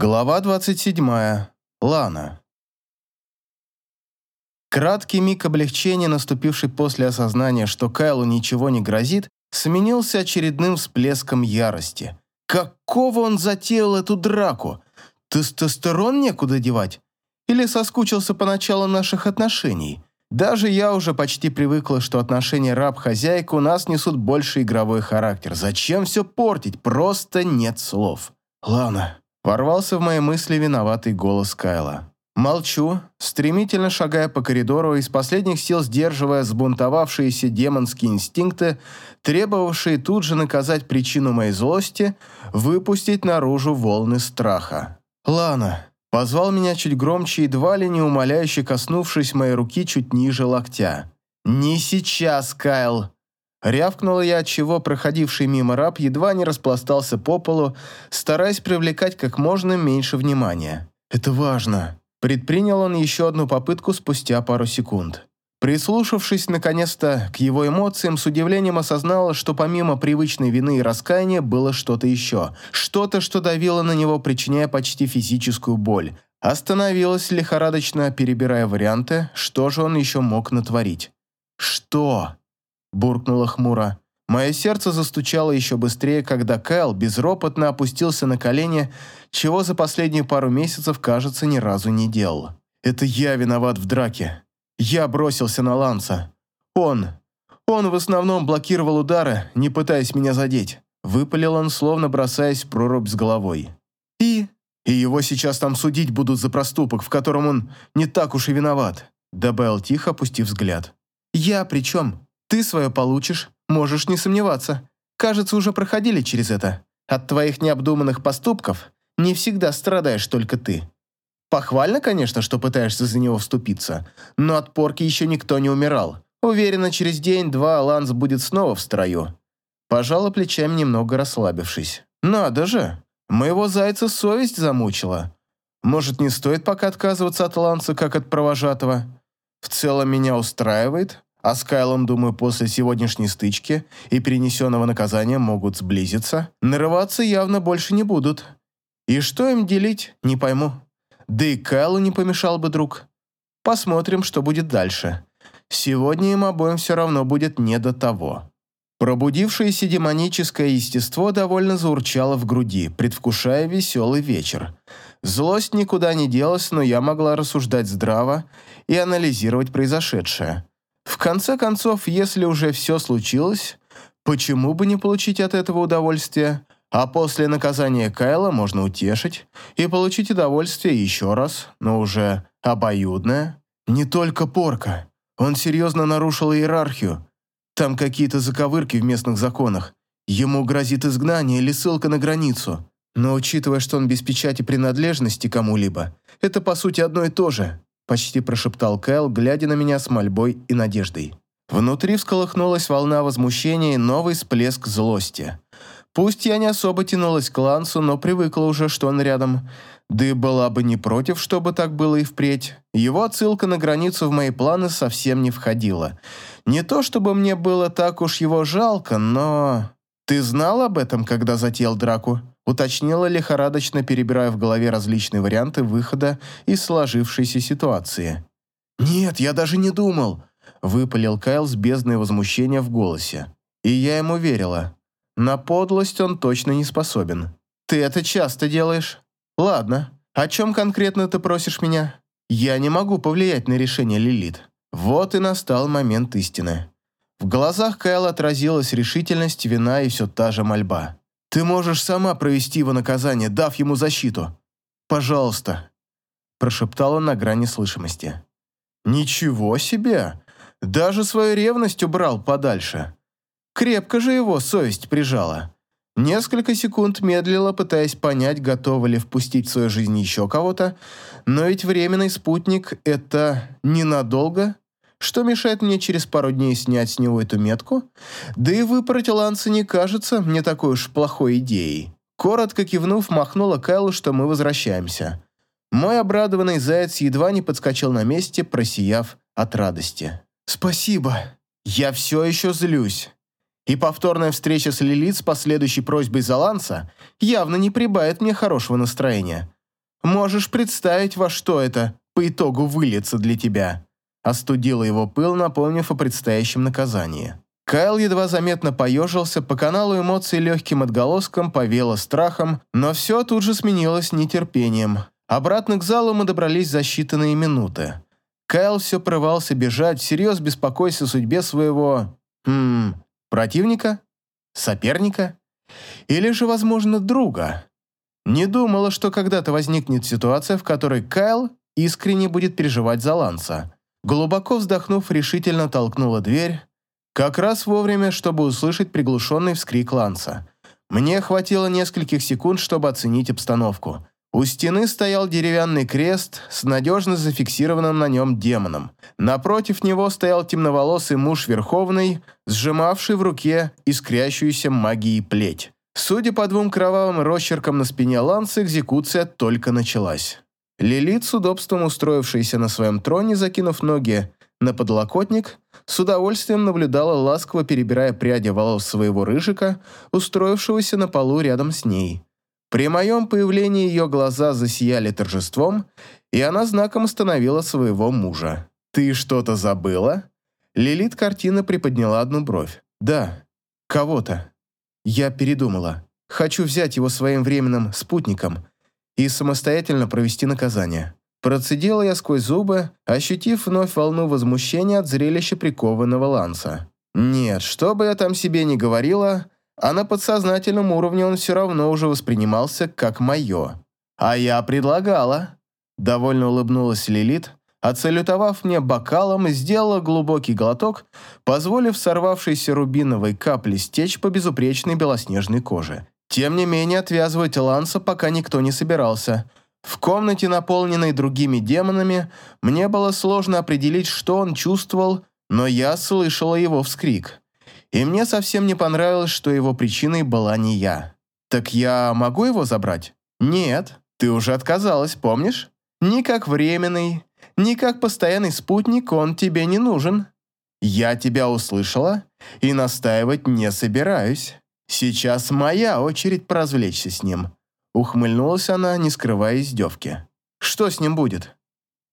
Глава 27. Лана. Краткий миг облегчения, наступивший после осознания, что Кайлу ничего не грозит, сменился очередным всплеском ярости. Какого он затеял эту драку? Тестостерон некуда девать? Или соскучился по началу наших отношений? Даже я уже почти привыкла, что отношения раб-хозяйка у нас несут больше игровой характер. Зачем все портить? Просто нет слов. Лана, Ворвался в мои мысли виноватый голос Кайла. Молчу, стремительно шагая по коридору, из последних сил сдерживая сбунтовавшиеся демонские инстинкты, требовавшие тут же наказать причину моей злости, выпустить наружу волны страха. «Лана!» Позвал меня чуть громче, едва ли не умоляюще коснувшись моей руки чуть ниже локтя. «Не сейчас, Кайл!» Рявкнула я, отчего проходивший мимо раб едва не распластался по полу, стараясь привлекать как можно меньше внимания. «Это важно». Предпринял он еще одну попытку спустя пару секунд. Прислушавшись наконец-то к его эмоциям, с удивлением осознала, что помимо привычной вины и раскаяния было что-то еще. Что-то, что давило на него, причиняя почти физическую боль. Остановилась лихорадочно, перебирая варианты, что же он еще мог натворить. «Что?» Буркнула хмуро. Мое сердце застучало еще быстрее, когда Кайл безропотно опустился на колени, чего за последние пару месяцев, кажется, ни разу не делал. «Это я виноват в драке. Я бросился на Ланса. Он. Он в основном блокировал удары, не пытаясь меня задеть». Выпалил он, словно бросаясь в прорубь с головой. «И?» «И его сейчас там судить будут за проступок, в котором он не так уж и виноват», добавил тихо, опустив взгляд. «Я при чем?» Ты свое получишь, можешь не сомневаться. Кажется, уже проходили через это. От твоих необдуманных поступков не всегда страдаешь только ты. Похвально, конечно, что пытаешься за него вступиться, но от порки еще никто не умирал. Уверена, через день-два Ланс будет снова в строю. Пожала плечами, немного расслабившись. Надо же, моего зайца совесть замучила. Может, не стоит пока отказываться от Ланса, как от провожатого? В целом меня устраивает, а с Кайлом, думаю, после сегодняшней стычки и перенесенного наказания могут сблизиться. Нарываться явно больше не будут. И что им делить, не пойму. Да и Кайлу не помешал бы друг. Посмотрим, что будет дальше. Сегодня им обоим все равно будет не до того. Пробудившееся демоническое естество довольно заурчало в груди, предвкушая веселый вечер. Злость никуда не делась, но я могла рассуждать здраво и анализировать произошедшее. В конце концов, если уже все случилось, почему бы не получить от этого удовольствие? А после наказания Кайла можно утешить и получить удовольствие еще раз, но уже обоюдное. Не только порка. Он серьезно нарушил иерархию. Там какие-то заковырки в местных законах. Ему грозит изгнание или ссылка на границу. Но учитывая, что он без печати принадлежности кому-либо, это по сути одно и то же почти прошептал Кэл, глядя на меня с мольбой и надеждой. Внутри всколыхнулась волна возмущения и новый всплеск злости. Пусть я не особо тянулась к Лансу, но привыкла уже, что он рядом. Да и была бы не против, чтобы так было и впредь. Его отсылка на границу в мои планы совсем не входила. Не то чтобы мне было так уж его жалко, но... Ты знал об этом, когда затеял драку? уточнила лихорадочно, перебирая в голове различные варианты выхода из сложившейся ситуации. «Нет, я даже не думал», — выпалил Кайл с бездной возмущения в голосе. И я ему верила. На подлость он точно не способен. «Ты это часто делаешь?» «Ладно. О чем конкретно ты просишь меня?» «Я не могу повлиять на решение Лилит». Вот и настал момент истины. В глазах Кайла отразилась решительность, вина и все та же мольба. Ты можешь сама провести его наказание, дав ему защиту. Пожалуйста», – прошептал он на грани слышимости. «Ничего себе! Даже свою ревность убрал подальше. Крепко же его совесть прижала». Несколько секунд медлила, пытаясь понять, готова ли впустить в свою жизнь еще кого-то, но ведь временный спутник – это ненадолго – что мешает мне через пару дней снять с него эту метку? Да и выпороть Ланса не кажется мне такой уж плохой идеей. Коротко кивнув, махнула Кайлу, что мы возвращаемся. Мой обрадованный заяц едва не подскочил на месте, просияв от радости. «Спасибо. Я все еще злюсь. И повторная встреча с Лилит с последующей просьбой за Ланса явно не прибавит мне хорошего настроения. Можешь представить, во что это по итогу выльется для тебя. Остудила его пыл, напомнив о предстоящем наказании. Кайл едва заметно поежился, по каналу эмоций легким отголоском повело страхом, но все тут же сменилось нетерпением. Обратно к залу мы добрались за считанные минуты. Кайл все прорывался бежать, всерьез беспокойся о судьбе своего... Хм... Противника? Соперника? Или же, возможно, друга? Не думала, что когда-то возникнет ситуация, в которой Кайл искренне будет переживать за Ланса. Глубоко вздохнув, решительно толкнула дверь, как раз вовремя, чтобы услышать приглушенный вскрик Ланса. Мне хватило нескольких секунд, чтобы оценить обстановку. У стены стоял деревянный крест с надежно зафиксированным на нем демоном. Напротив него стоял темноволосый муж Верховный, сжимавший в руке искрящуюся магией плеть. Судя по двум кровавым росчеркам на спине Ланса, экзекуция только началась. Лилит, с удобством устроившаяся на своем троне, закинув ноги на подлокотник, с удовольствием наблюдала, ласково перебирая пряди волос своего рыжика, устроившегося на полу рядом с ней. При моем появлении ее глаза засияли торжеством, и она знаком остановила своего мужа. «Ты что-то забыла?» Лилит картина приподняла одну бровь. «Да, кого-то. Я передумала. Хочу взять его своим временным спутником и самостоятельно провести наказание». Процедила я сквозь зубы, ощутив вновь волну возмущения от зрелища прикованного ланса. Нет, что бы я там себе ни говорила, а на подсознательном уровне он все равно уже воспринимался как мое. А я предлагала. Довольно улыбнулась Лилит, отсалютовав мне бокалом, сделала глубокий глоток, позволив сорвавшейся рубиновой капле стечь по безупречной белоснежной коже. Тем не менее, отвязывать Ланса пока никто не собирался. В комнате, наполненной другими демонами, мне было сложно определить, что он чувствовал, но я слышала его вскрик и мне совсем не понравилось, что его причиной была не я. «Так я могу его забрать?» «Нет, ты уже отказалась, помнишь? Ни как временный, ни как постоянный спутник он тебе не нужен. Я тебя услышала и настаивать не собираюсь. Сейчас моя очередь поразвлечься с ним». Ухмыльнулась она, не скрывая издевки. «Что с ним будет?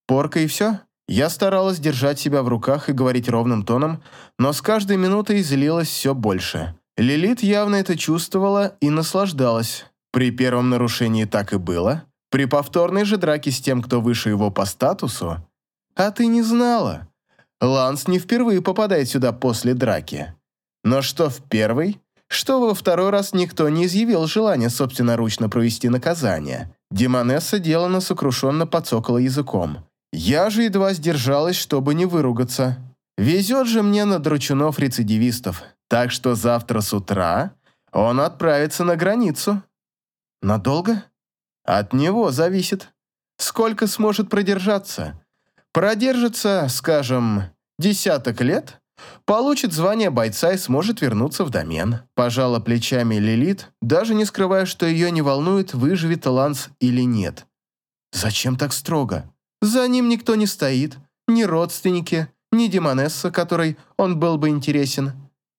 Порка и все?» Я старалась держать себя в руках и говорить ровным тоном, но с каждой минутой злилась все больше. Лилит явно это чувствовала и наслаждалась. При первом нарушении так и было. При повторной же драке с тем, кто выше его по статусу. А ты не знала. Ланс не впервые попадает сюда после драки. Но что в первый, что во второй раз никто не изъявил желания собственноручно провести наказание. Демонесса делано сокрушенно подсокала языком. Я же едва сдержалась, чтобы не выругаться. Везет же мне на дручунов-рецидивистов, так что завтра с утра он отправится на границу. Надолго? От него зависит. Сколько сможет продержаться? Продержится, скажем, десяток лет, получит звание бойца и сможет вернуться в домен. Пожала плечами Лилит, даже не скрывая, что ее не волнует, выживет Ланс или нет. Зачем так строго? За ним никто не стоит, ни родственники, ни Демонесса, которой он был бы интересен.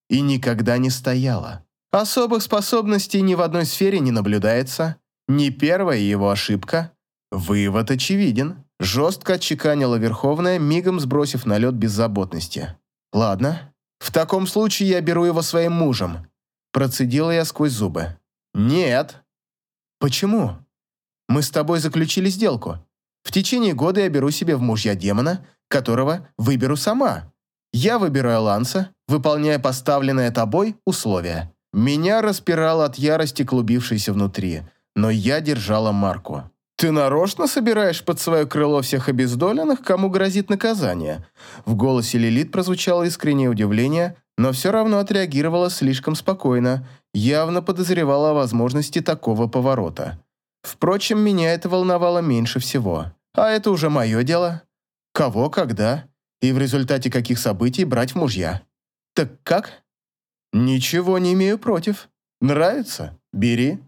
И никогда не стояла. Особых способностей ни в одной сфере не наблюдается. Не первая его ошибка. Вывод очевиден. Жестко отчеканила Верховная, мигом сбросив налет беззаботности. «Ладно. В таком случае я беру его своим мужем». Процедила я сквозь зубы. «Нет». «Почему? Мы с тобой заключили сделку. В течение года я беру себе в мужья демона, которого выберу сама. Я выбираю Ланса, выполняя поставленное тобой условия. Меня распирало от ярости, клубившейся внутри, но я держала марку. «Ты нарочно собираешь под свое крыло всех обездоленных, кому грозит наказание?» В голосе Лилит прозвучало искреннее удивление, но все равно отреагировала слишком спокойно, явно подозревала о возможности такого поворота. Впрочем, меня это волновало меньше всего. А это уже мое дело. Кого, когда и в результате каких событий брать в мужья. Так как? Ничего не имею против. Нравится? Бери.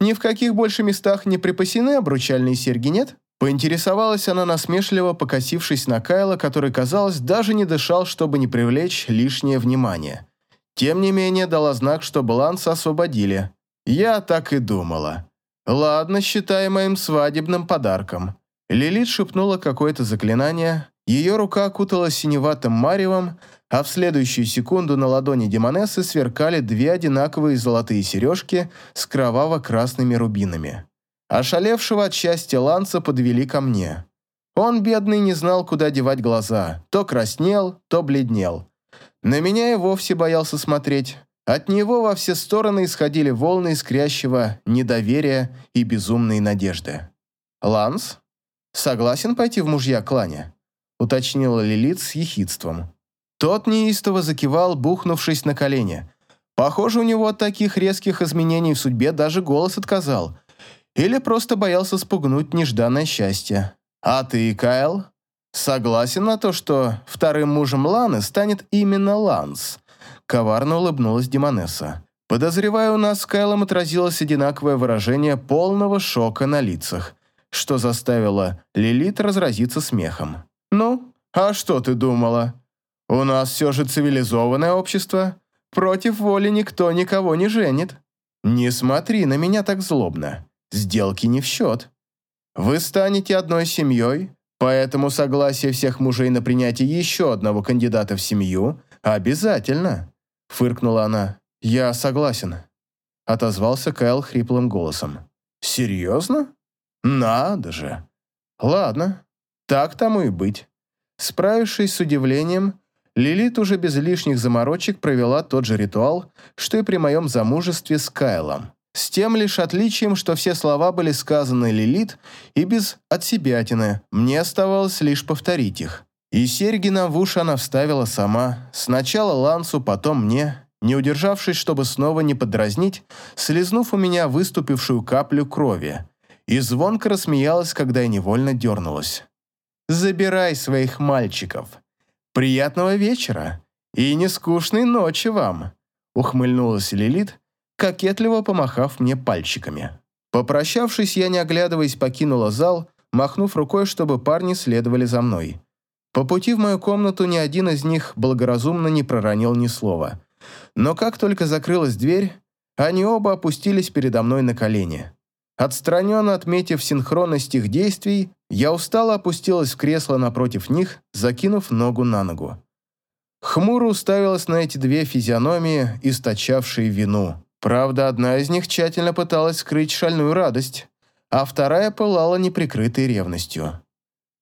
Ни в каких больше местах не припасены обручальные серьги, нет? Поинтересовалась она насмешливо, покосившись на Кайла, который, казалось, даже не дышал, чтобы не привлечь лишнее внимание. Тем не менее, дала знак, что баланс освободили. Я так и думала. Ладно, считай моим свадебным подарком. Лилит шепнула какое-то заклинание, ее рука окуталась синеватым маревом, а в следующую секунду на ладони Демонессы сверкали две одинаковые золотые сережки с кроваво-красными рубинами. Ошалевшего от счастья Ланца подвели ко мне. Он, бедный, не знал, куда девать глаза. То краснел, то бледнел. На меня и вовсе боялся смотреть. От него во все стороны исходили волны искрящего недоверия и безумной надежды. «Ланс, согласен пойти в мужья клане?» Уточнила Лилит с ехидством. Тот неистово закивал, бухнувшись на колени. Похоже, у него от таких резких изменений в судьбе даже голос отказал. Или просто боялся спугнуть нежданное счастье. «А ты, Кайл, согласен на то, что вторым мужем Ланы станет именно Ланс?» Коварно улыбнулась Демонесса. Подозреваю, у нас с Кайлом отразилось одинаковое выражение полного шока на лицах, что заставило Лилит разразиться смехом. «Ну, а что ты думала? У нас все же цивилизованное общество. Против воли никто никого не женит. Не смотри на меня так злобно. Сделки не в счет. Вы станете одной семьей, поэтому согласие всех мужей на принятие еще одного кандидата в семью обязательно фыркнула она. «Я согласен», — отозвался Кайл хриплым голосом. «Серьезно? Надо же. Ладно, так тому и быть». Справившись с удивлением, Лилит уже без лишних заморочек провела тот же ритуал, что и при моем замужестве с Кайлом. С тем лишь отличием, что все слова были сказаны Лилит и без отсебятины, мне оставалось лишь повторить их. И серьги на в уши она вставила сама. Сначала Лансу, потом мне, не удержавшись, чтобы снова не подразнить, слезнув у меня выступившую каплю крови. И звонко рассмеялась, когда я невольно дернулась. «Забирай своих мальчиков. Приятного вечера и нескучной ночи вам!» Ухмыльнулась Лилит, кокетливо помахав мне пальчиками. Попрощавшись, я, не оглядываясь, покинула зал, махнув рукой, чтобы парни следовали за мной. По пути в мою комнату ни один из них благоразумно не проронил ни слова. Но как только закрылась дверь, они оба опустились передо мной на колени. Отстраненно отметив синхронность их действий, я устало опустилась в кресло напротив них, закинув ногу на ногу. Хмуро уставилась на эти две физиономии, источавшие вину. Правда, одна из них тщательно пыталась скрыть шальную радость, а вторая пылала неприкрытой ревностью.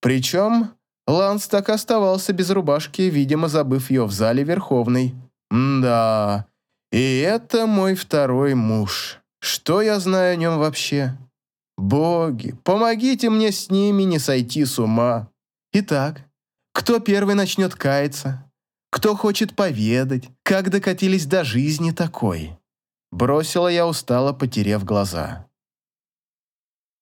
Причем Ланс так оставался без рубашки, видимо, забыв ее в зале Верховной. да, и это мой второй муж. Что я знаю о нем вообще? Боги, помогите мне с ними не сойти с ума. Итак, кто первый начнет каяться? Кто хочет поведать, как докатились до жизни такой? Бросила я устало, потеряв глаза.